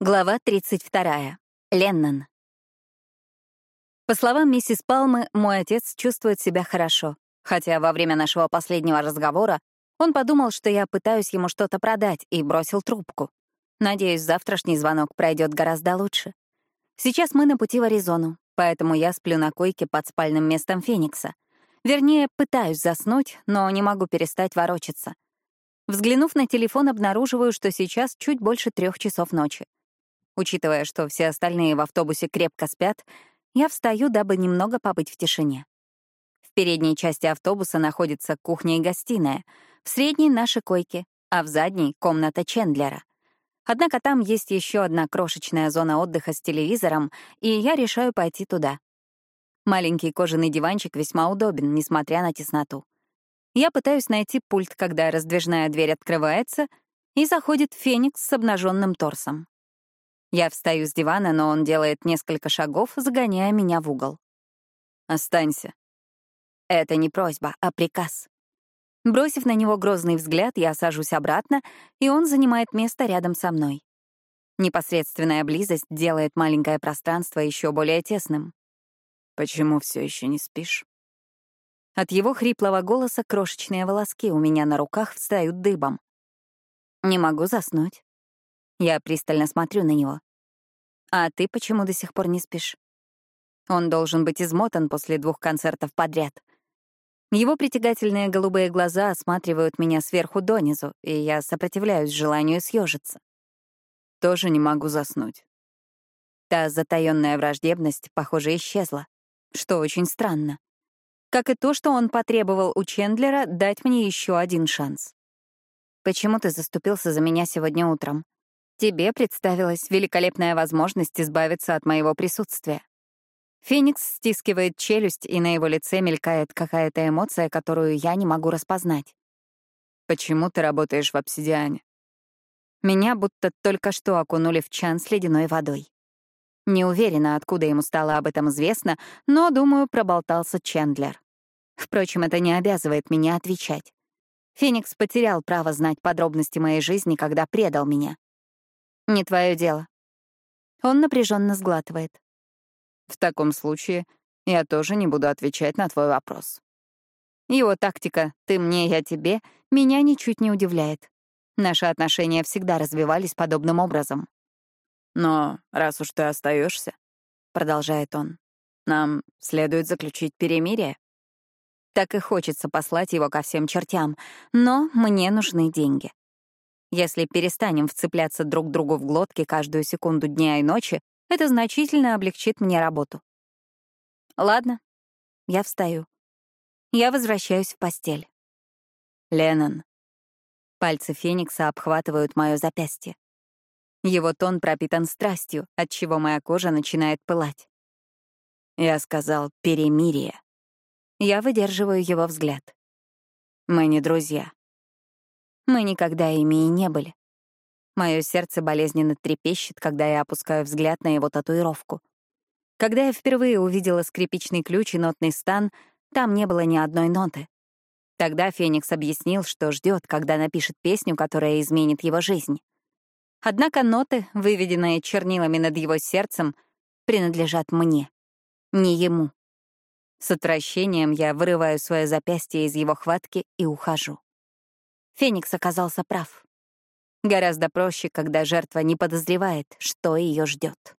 Глава 32. Леннон. По словам миссис Палмы, мой отец чувствует себя хорошо, хотя во время нашего последнего разговора он подумал, что я пытаюсь ему что-то продать, и бросил трубку. Надеюсь, завтрашний звонок пройдет гораздо лучше. Сейчас мы на пути в Аризону, поэтому я сплю на койке под спальным местом Феникса. Вернее, пытаюсь заснуть, но не могу перестать ворочаться. Взглянув на телефон, обнаруживаю, что сейчас чуть больше трех часов ночи. Учитывая, что все остальные в автобусе крепко спят, я встаю, дабы немного побыть в тишине. В передней части автобуса находится кухня и гостиная, в средней — наши койки, а в задней — комната Чендлера. Однако там есть еще одна крошечная зона отдыха с телевизором, и я решаю пойти туда. Маленький кожаный диванчик весьма удобен, несмотря на тесноту. Я пытаюсь найти пульт, когда раздвижная дверь открывается, и заходит Феникс с обнаженным торсом. Я встаю с дивана, но он делает несколько шагов, загоняя меня в угол. «Останься». Это не просьба, а приказ. Бросив на него грозный взгляд, я сажусь обратно, и он занимает место рядом со мной. Непосредственная близость делает маленькое пространство еще более тесным. «Почему все еще не спишь?» От его хриплого голоса крошечные волоски у меня на руках встают дыбом. Не могу заснуть. Я пристально смотрю на него. А ты почему до сих пор не спишь? Он должен быть измотан после двух концертов подряд. Его притягательные голубые глаза осматривают меня сверху донизу, и я сопротивляюсь желанию съежиться. Тоже не могу заснуть. Та затаённая враждебность, похоже, исчезла, что очень странно. Как и то, что он потребовал у Чендлера дать мне еще один шанс. «Почему ты заступился за меня сегодня утром?» Тебе представилась великолепная возможность избавиться от моего присутствия. Феникс стискивает челюсть, и на его лице мелькает какая-то эмоция, которую я не могу распознать. «Почему ты работаешь в обсидиане?» Меня будто только что окунули в чан с ледяной водой. Не уверена, откуда ему стало об этом известно, но, думаю, проболтался Чендлер. Впрочем, это не обязывает меня отвечать. Феникс потерял право знать подробности моей жизни, когда предал меня. Не твое дело. Он напряженно сглатывает. В таком случае я тоже не буду отвечать на твой вопрос. Его тактика «ты мне, я тебе» меня ничуть не удивляет. Наши отношения всегда развивались подобным образом. «Но раз уж ты остаешься, продолжает он, — «нам следует заключить перемирие». Так и хочется послать его ко всем чертям, но мне нужны деньги. Если перестанем вцепляться друг другу в глотки каждую секунду дня и ночи, это значительно облегчит мне работу. Ладно, я встаю. Я возвращаюсь в постель. Леннон. Пальцы Феникса обхватывают мое запястье. Его тон пропитан страстью, от чего моя кожа начинает пылать. Я сказал «перемирие». Я выдерживаю его взгляд. Мы не друзья. Мы никогда ими и не были. Мое сердце болезненно трепещет, когда я опускаю взгляд на его татуировку. Когда я впервые увидела скрипичный ключ и нотный стан, там не было ни одной ноты. Тогда Феникс объяснил, что ждет, когда напишет песню, которая изменит его жизнь. Однако ноты, выведенные чернилами над его сердцем, принадлежат мне, не ему. С отвращением я вырываю свое запястье из его хватки и ухожу. Феникс оказался прав. Гораздо проще, когда жертва не подозревает, что ее ждет.